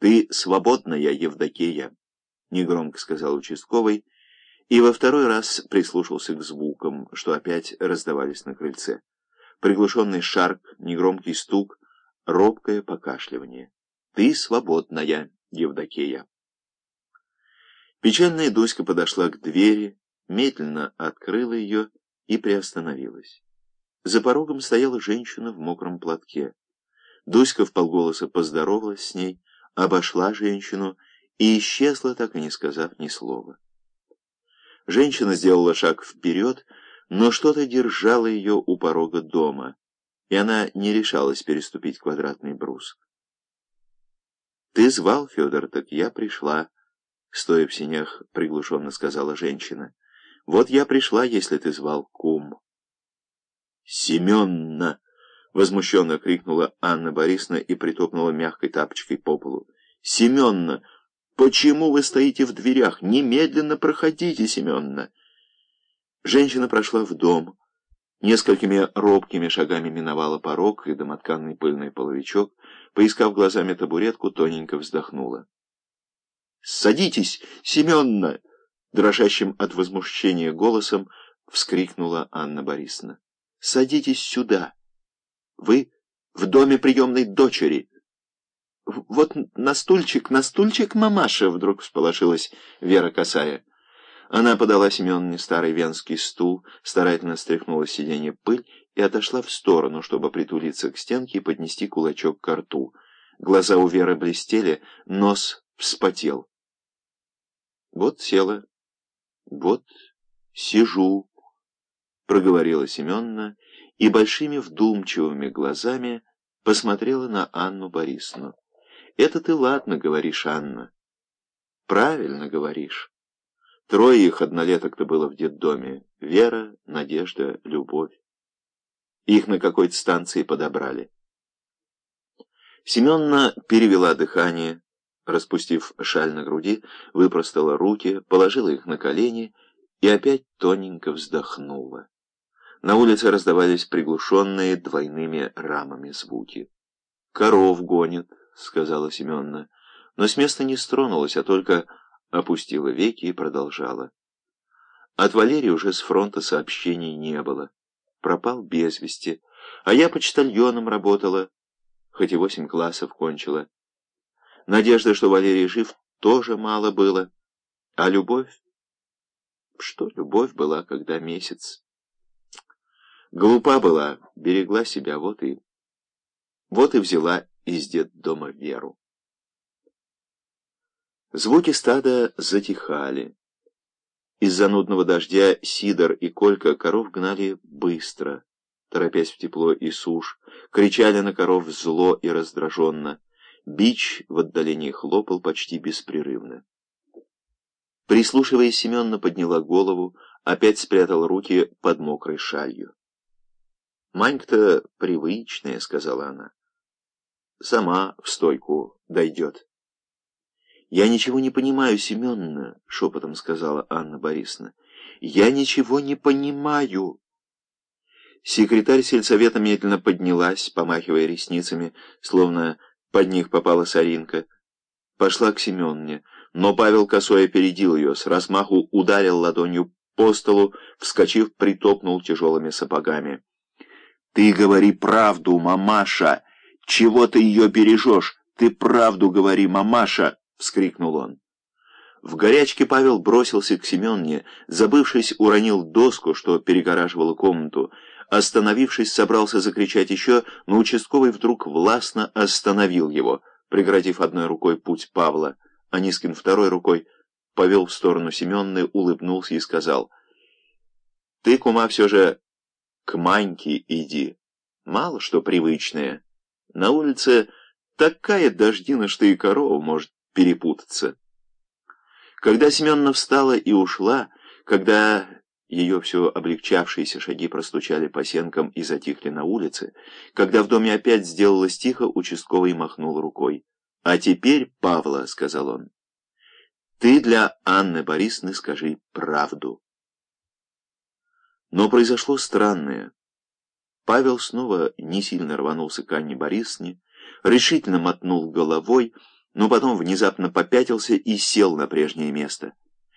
«Ты свободная, Евдокия», — негромко сказал участковый, и во второй раз прислушался к звукам, что опять раздавались на крыльце. Приглушенный шарк, негромкий стук, робкое покашливание. «Ты свободная, Евдокия». Печальная Дуська подошла к двери, медленно открыла ее и приостановилась. За порогом стояла женщина в мокром платке. Дуська вполголоса поздоровалась с ней, обошла женщину и исчезла, так и не сказав ни слова. Женщина сделала шаг вперед, но что-то держало ее у порога дома, и она не решалась переступить квадратный брус. «Ты звал, Федор, так я пришла», — стоя в синях, приглушенно сказала женщина. «Вот я пришла, если ты звал, кум». «Семенна!» — возмущенно крикнула Анна Борисовна и притопнула мягкой тапочкой по полу. «Семенна, почему вы стоите в дверях? Немедленно проходите, Семенна!» Женщина прошла в дом, несколькими робкими шагами миновала порог и домотканный пыльный половичок, поискав глазами табуретку, тоненько вздохнула. «Садитесь, Семенна!» — дрожащим от возмущения голосом вскрикнула Анна Борисовна. «Садитесь сюда!» Вы в доме приемной дочери. Вот на стульчик, на стульчик, мамаша, вдруг всполошилась Вера Косая. Она подала Семеновне старый венский стул, старательно стряхнула с сиденья пыль и отошла в сторону, чтобы притулиться к стенке и поднести кулачок к рту. Глаза у Веры блестели, нос вспотел. Вот села, вот сижу, проговорила Семеновна, и большими вдумчивыми глазами посмотрела на Анну Борисовну. «Это ты ладно говоришь, Анна. Правильно говоришь. Трое их однолеток-то было в детдоме. Вера, Надежда, Любовь. Их на какой-то станции подобрали». Семенна перевела дыхание, распустив шаль на груди, выпростала руки, положила их на колени и опять тоненько вздохнула. На улице раздавались приглушенные двойными рамами звуки. «Коров гонит», — сказала Семеновна, но с места не стронулась, а только опустила веки и продолжала. От Валерии уже с фронта сообщений не было. Пропал без вести, а я почтальоном работала, хоть и восемь классов кончила. Надежда, что Валерий жив, тоже мало было. А любовь? Что любовь была, когда месяц? Глупа была, берегла себя, вот и... Вот и взяла из детдома Веру. Звуки стада затихали. Из-за нудного дождя Сидор и Колька коров гнали быстро, торопясь в тепло и сушь, кричали на коров зло и раздраженно. Бич в отдалении хлопал почти беспрерывно. Прислушиваясь, Семенна подняла голову, опять спрятала руки под мокрой шалью. «Манька-то привычная», — сказала она. «Сама в стойку дойдет». «Я ничего не понимаю, Семеновна», — шепотом сказала Анна Борисовна. «Я ничего не понимаю». Секретарь сельсовета медленно поднялась, помахивая ресницами, словно под них попала соринка. Пошла к Семеновне, но Павел косой опередил ее, с размаху ударил ладонью по столу, вскочив, притопнул тяжелыми сапогами. «Ты говори правду, мамаша! Чего ты ее бережешь? Ты правду говори, мамаша!» — вскрикнул он. В горячке Павел бросился к Семенне, забывшись, уронил доску, что перегораживала комнату. Остановившись, собрался закричать еще, но участковый вдруг властно остановил его, преградив одной рукой путь Павла, а Нискин второй рукой повел в сторону Семенны, улыбнулся и сказал, «Ты, кума, все же к Маньке иди. Мало что привычное. На улице такая дождина, что и корова может перепутаться. Когда Семеновна встала и ушла, когда ее все облегчавшиеся шаги простучали по сенкам и затихли на улице, когда в доме опять сделалось тихо, участковый махнул рукой. «А теперь, Павла, — сказал он, — ты для Анны Борисовны скажи правду». Но произошло странное. Павел снова не сильно рванулся к Анне Борисовне, решительно мотнул головой, но потом внезапно попятился и сел на прежнее место.